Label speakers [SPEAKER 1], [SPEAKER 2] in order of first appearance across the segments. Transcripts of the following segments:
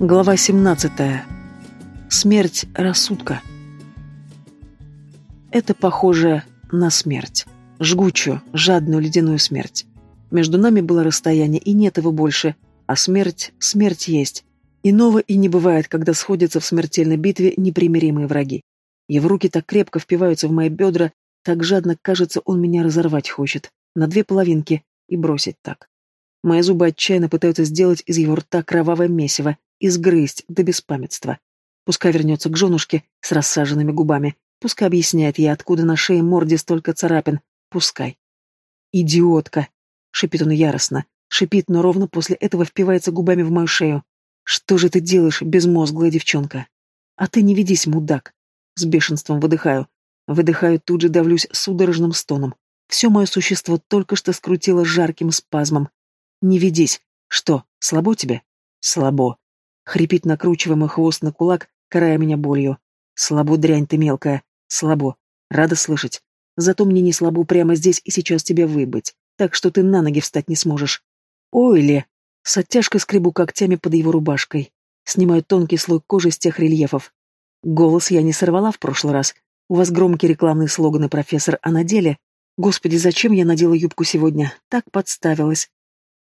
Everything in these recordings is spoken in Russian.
[SPEAKER 1] Глава 17. Смерть рассудка. Это похоже на смерть. Жгучую, жадную ледяную смерть. Между нами было расстояние, и нет его больше, а смерть, смерть есть. Иного и не бывает, когда сходятся в смертельной битве непримиримые враги. Его руки так крепко впиваются в мои бедра, так жадно, кажется, он меня разорвать хочет, на две половинки, и бросить так. Мои зубы отчаянно пытаются сделать из его рта кровавое месиво, изгрызть до беспамятства. Пускай вернется к женушке с рассаженными губами, пускай объясняет ей, откуда на шее морде столько царапин, пускай. «Идиотка!» — шипит он яростно, шипит, но ровно после этого впивается губами в мою шею. «Что же ты делаешь, безмозглая девчонка?» «А ты не ведись, мудак!» С бешенством выдыхаю. Выдыхаю, тут же давлюсь судорожным стоном. Все мое существо только что скрутило жарким спазмом. «Не ведись!» «Что, слабо тебе?» «Слабо!» Хрипит накручиваемый хвост на кулак, карая меня болью. Слабо, дрянь ты мелкая. Слабо. Рада слышать. Зато мне не слабо прямо здесь и сейчас тебя выбыть. Так что ты на ноги встать не сможешь. Ой ли! С оттяжкой скребу когтями под его рубашкой. Снимаю тонкий слой кожи с тех рельефов. Голос я не сорвала в прошлый раз. У вас громкие рекламные слоганы, профессор, а на деле... Господи, зачем я надела юбку сегодня? Так подставилась.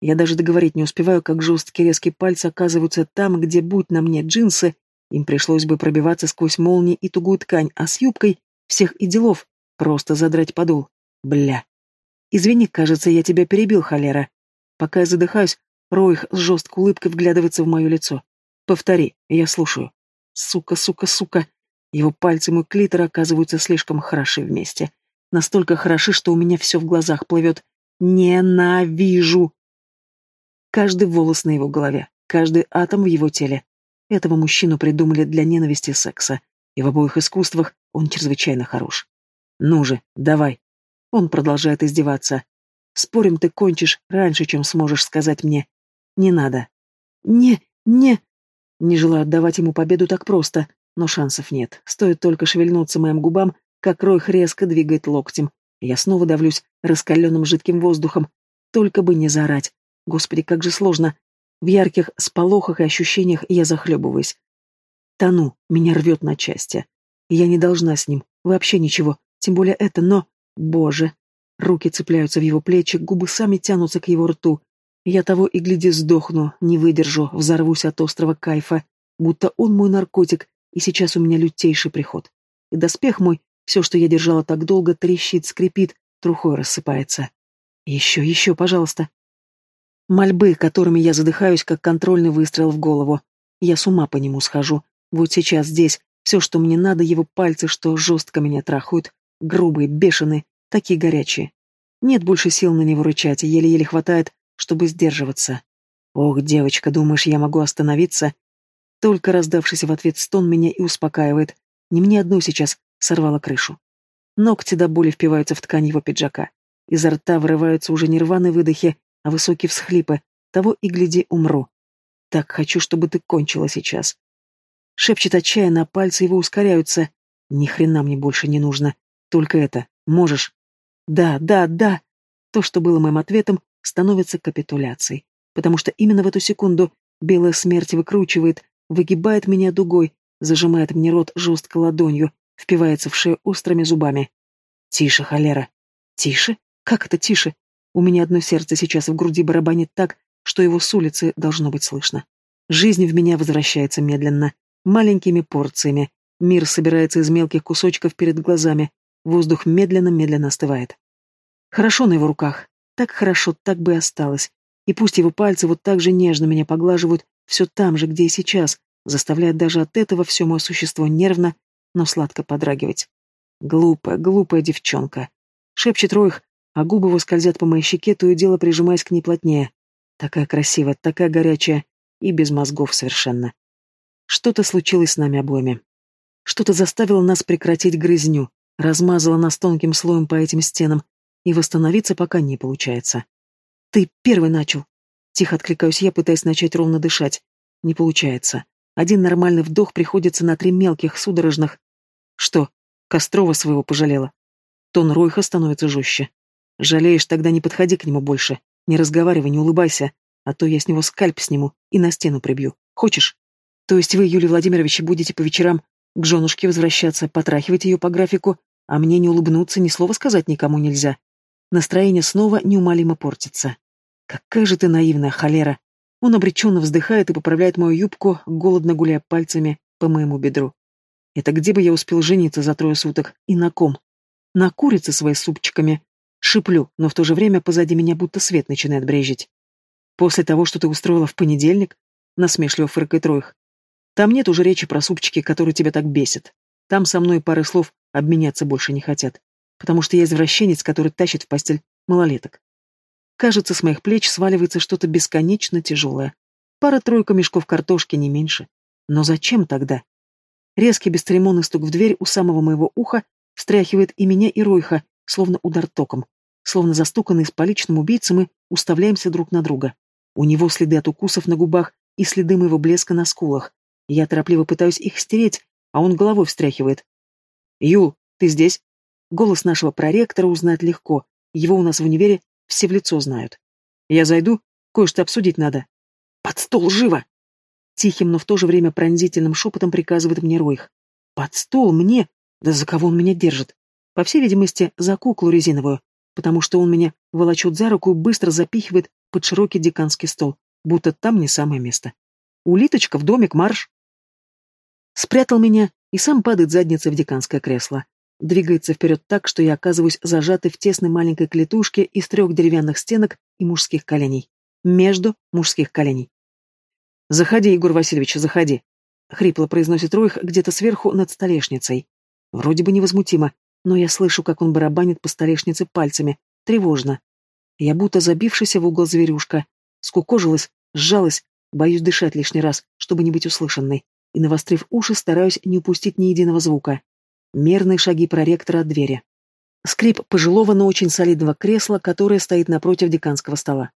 [SPEAKER 1] Я даже договорить не успеваю, как жесткие резкие пальцы оказываются там, где, будь на мне джинсы, им пришлось бы пробиваться сквозь молнии и тугую ткань, а с юбкой всех и делов просто задрать подол. Бля. Извини, кажется, я тебя перебил, холера. Пока я задыхаюсь, Ройх с жесткой улыбкой вглядывается в мое лицо. Повтори, я слушаю. Сука, сука, сука. Его пальцы и клитор оказываются слишком хороши вместе. Настолько хороши, что у меня все в глазах плывет. Ненавижу. Каждый волос на его голове, каждый атом в его теле. Этого мужчину придумали для ненависти секса, и в обоих искусствах он чрезвычайно хорош. Ну же, давай. Он продолжает издеваться. Спорим, ты кончишь раньше, чем сможешь сказать мне. Не надо. Не, не. Не желаю отдавать ему победу так просто, но шансов нет. Стоит только шевельнуться моим губам, как Ройх резко двигает локтем. Я снова давлюсь раскаленным жидким воздухом. Только бы не заорать. Господи, как же сложно. В ярких сполохах и ощущениях я захлебываюсь. Тону, меня рвет на части. Я не должна с ним, вообще ничего, тем более это, но... Боже! Руки цепляются в его плечи, губы сами тянутся к его рту. Я того и гляди сдохну, не выдержу, взорвусь от острого кайфа, будто он мой наркотик, и сейчас у меня лютейший приход. И доспех мой, все, что я держала так долго, трещит, скрипит, трухой рассыпается. Еще, еще, пожалуйста. Мольбы, которыми я задыхаюсь, как контрольный выстрел в голову. Я с ума по нему схожу. Вот сейчас здесь все, что мне надо, его пальцы, что жестко меня трахают, грубые, бешеные, такие горячие. Нет больше сил на него рычать, и еле-еле хватает, чтобы сдерживаться. Ох, девочка, думаешь, я могу остановиться? Только раздавшийся в ответ стон меня и успокаивает. Не мне одной сейчас сорвало крышу. Ногти до боли впиваются в ткань его пиджака. Изо рта вырываются уже нерваные выдохи, а высокие всхлипы. Того и гляди, умру. Так хочу, чтобы ты кончила сейчас. Шепчет отчаянно, а пальцы его ускоряются. Ни хрена мне больше не нужно. Только это. Можешь? Да, да, да. То, что было моим ответом, становится капитуляцией. Потому что именно в эту секунду белая смерть выкручивает, выгибает меня дугой, зажимает мне рот жестко ладонью, впивается в шею острыми зубами. Тише, холера. Тише? Как это тише? У меня одно сердце сейчас в груди барабанит так, что его с улицы должно быть слышно. Жизнь в меня возвращается медленно, маленькими порциями. Мир собирается из мелких кусочков перед глазами. Воздух медленно-медленно остывает. Хорошо на его руках. Так хорошо, так бы и осталось. И пусть его пальцы вот так же нежно меня поглаживают, все там же, где и сейчас, заставляет даже от этого все мое существо нервно, но сладко подрагивать. Глупая, глупая девчонка. Шепчет Ройх, а губы его скользят по моей щеке, то и дело прижимаясь к ней плотнее. Такая красивая, такая горячая и без мозгов совершенно. Что-то случилось с нами обоими. Что-то заставило нас прекратить грызню, размазало нас тонким слоем по этим стенам, и восстановиться пока не получается. «Ты первый начал!» Тихо откликаюсь я, пытаясь начать ровно дышать. Не получается. Один нормальный вдох приходится на три мелких, судорожных. Что, Кострова своего пожалела? Тон Ройха становится жестче. Жалеешь, тогда не подходи к нему больше. Не разговаривай, не улыбайся, а то я с него скальп сниму и на стену прибью. Хочешь? То есть вы, Юлий Владимирович, будете по вечерам к женушке возвращаться, потрахивать ее по графику, а мне не улыбнуться, ни слова сказать никому нельзя. Настроение снова неумолимо портится. Какая же ты наивная, холера. Он обреченно вздыхает и поправляет мою юбку, голодно гуляя пальцами по моему бедру. Это где бы я успел жениться за трое суток? И на ком? На курице своей супчиками. Шиплю, но в то же время позади меня будто свет начинает брежить. После того, что ты устроила в понедельник, насмешливо фыркает Ройх. Там нет уже речи про супчики, которые тебя так бесят. Там со мной пары слов обменяться больше не хотят. Потому что я извращенец, который тащит в постель малолеток. Кажется, с моих плеч сваливается что-то бесконечно тяжелое. Пара-тройка мешков картошки, не меньше. Но зачем тогда? Резкий бесцеремонный стук в дверь у самого моего уха встряхивает и меня, и Ройха, словно удар током. Словно застуканные с поличным убийцей мы уставляемся друг на друга. У него следы от укусов на губах и следы моего блеска на скулах. Я торопливо пытаюсь их стереть, а он головой встряхивает. «Юл, ты здесь?» Голос нашего проректора узнать легко. Его у нас в универе все в лицо знают. «Я зайду? Кое-что обсудить надо». «Под стол, живо!» Тихим, но в то же время пронзительным шепотом приказывает мне Ройх. «Под стол мне? Да за кого он меня держит? По всей видимости, за куклу резиновую, потому что он меня волочет за руку и быстро запихивает под широкий деканский стол, будто там не самое место. Улиточка в домик, марш!» Спрятал меня и сам падает задницей в деканское кресло. Двигается вперед так, что я оказываюсь зажатой в тесной маленькой клетушке из трех деревянных стенок и мужских коленей. Между мужских коленей. «Заходи, Егор Васильевич, заходи», — хрипло произносит Ройх где-то сверху над столешницей. Вроде бы невозмутимо, но я слышу, как он барабанит по столешнице пальцами. Тревожно. Я будто забившаяся в угол зверюшка. Скукожилась, сжалась, боюсь дышать лишний раз, чтобы не быть услышанной и, навострив уши, стараюсь не упустить ни единого звука. Мерные шаги проректора от двери. Скрип пожилого, но очень солидного кресла, которое стоит напротив деканского стола.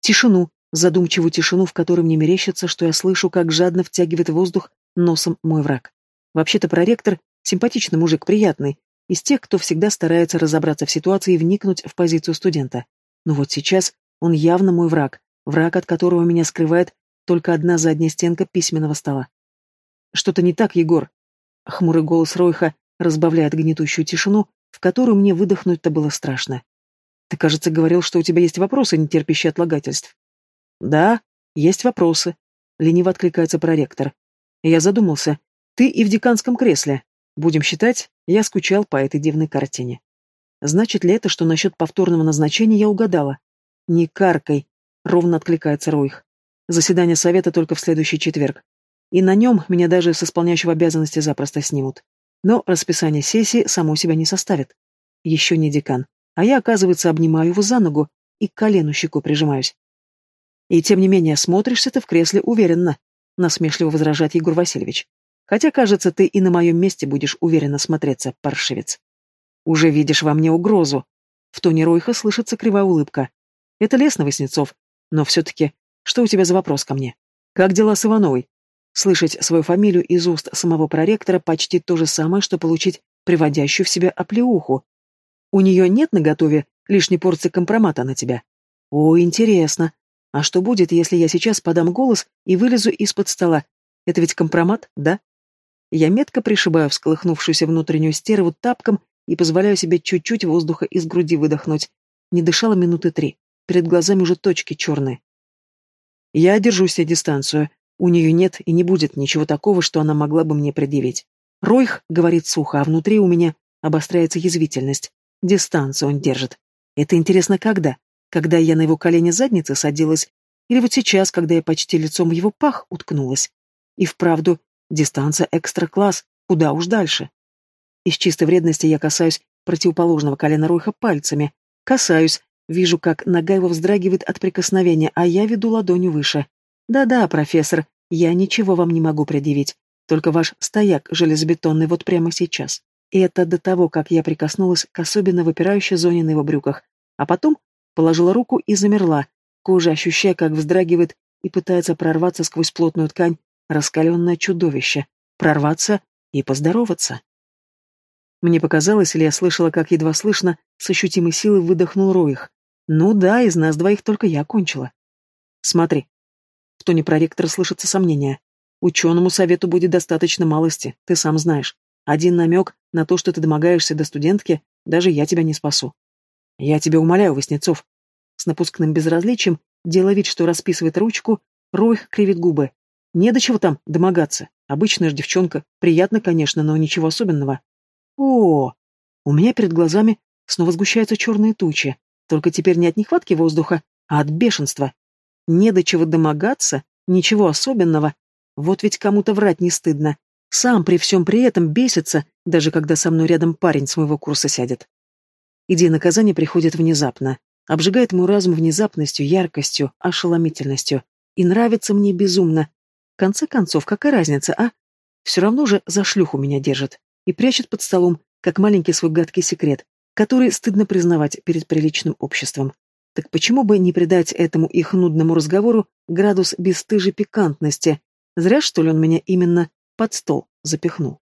[SPEAKER 1] Тишину, задумчивую тишину, в которой мне мерещится, что я слышу, как жадно втягивает воздух носом мой враг. Вообще-то проректор — симпатичный мужик, приятный, из тех, кто всегда старается разобраться в ситуации и вникнуть в позицию студента. Но вот сейчас он явно мой враг, враг, от которого меня скрывает только одна задняя стенка письменного стола. Что-то не так, Егор. Хмурый голос Ройха разбавляет гнетущую тишину, в которую мне выдохнуть-то было страшно. Ты, кажется, говорил, что у тебя есть вопросы, не терпящие отлагательств. Да, есть вопросы. Лениво откликается проректор. Я задумался. Ты и в деканском кресле. Будем считать, я скучал по этой дивной картине. Значит ли это, что насчет повторного назначения я угадала? Не каркай, ровно откликается Ройх. Заседание совета только в следующий четверг и на нем меня даже с исполняющего обязанности запросто снимут. Но расписание сессии само себя не составит. Еще не декан, а я, оказывается, обнимаю его за ногу и к колену щеку прижимаюсь. И тем не менее, смотришься ты в кресле уверенно, насмешливо возражает Егор Васильевич. Хотя, кажется, ты и на моем месте будешь уверенно смотреться, паршивец. Уже видишь во мне угрозу. В тоне Ройха слышится кривая улыбка. Это лестно, Васнецов, но все-таки, что у тебя за вопрос ко мне? Как дела с Ивановой? Слышать свою фамилию из уст самого проректора почти то же самое, что получить приводящую в себя оплеуху. У нее нет наготове лишней порции компромата на тебя. О, интересно. А что будет, если я сейчас подам голос и вылезу из-под стола? Это ведь компромат, да? Я метко пришибаю всколыхнувшуюся внутреннюю стерву тапком и позволяю себе чуть-чуть воздуха из груди выдохнуть. Не дышала минуты три. Перед глазами уже точки черные. Я держу себе дистанцию, у нее нет и не будет ничего такого, что она могла бы мне предъявить. Ройх говорит сухо, а внутри у меня обостряется язвительность. Дистанцию он держит. Это интересно когда? Когда я на его колени задницы садилась? Или вот сейчас, когда я почти лицом в его пах уткнулась? И вправду, дистанция экстра-класс, куда уж дальше. Из чистой вредности я касаюсь противоположного колена Ройха пальцами. Касаюсь, вижу, как нога его вздрагивает от прикосновения, а я веду ладонью выше. «Да-да, профессор, я ничего вам не могу предъявить, только ваш стояк железобетонный вот прямо сейчас. И это до того, как я прикоснулась к особенно выпирающей зоне на его брюках, а потом положила руку и замерла, кожа ощущая, как вздрагивает и пытается прорваться сквозь плотную ткань раскаленное чудовище, прорваться и поздороваться. Мне показалось, или я слышала, как едва слышно, с ощутимой силой выдохнул Роих. Ну да, из нас двоих только я кончила. Смотри, в тоне проректора слышится сомнение. Ученому совету будет достаточно малости, ты сам знаешь. Один намек на то, что ты домогаешься до студентки, даже я тебя не спасу. Я тебя умоляю, Васнецов. С напускным безразличием, делая вид, что расписывает ручку, Ройх кривит губы. Не до чего там домогаться. Обычная ж девчонка. Приятно, конечно, но ничего особенного. О, у меня перед глазами снова сгущаются черные тучи. Только теперь не от нехватки воздуха, а от бешенства. Не до чего домогаться, ничего особенного. Вот ведь кому-то врать не стыдно. Сам при всем при этом бесится, даже когда со мной рядом парень с моего курса сядет. Идея наказания приходит внезапно, обжигает мой разум внезапностью, яркостью, ошеломительностью. И нравится мне безумно. Конце концов, какая разница, а? Все равно же за шлюху меня держит. И прячет под столом, как маленький свой гадкий секрет, который стыдно признавать перед приличным обществом. Так почему бы не придать этому их нудному разговору градус бесстыжей пикантности? Зря, что ли, он меня именно под стол запихнул.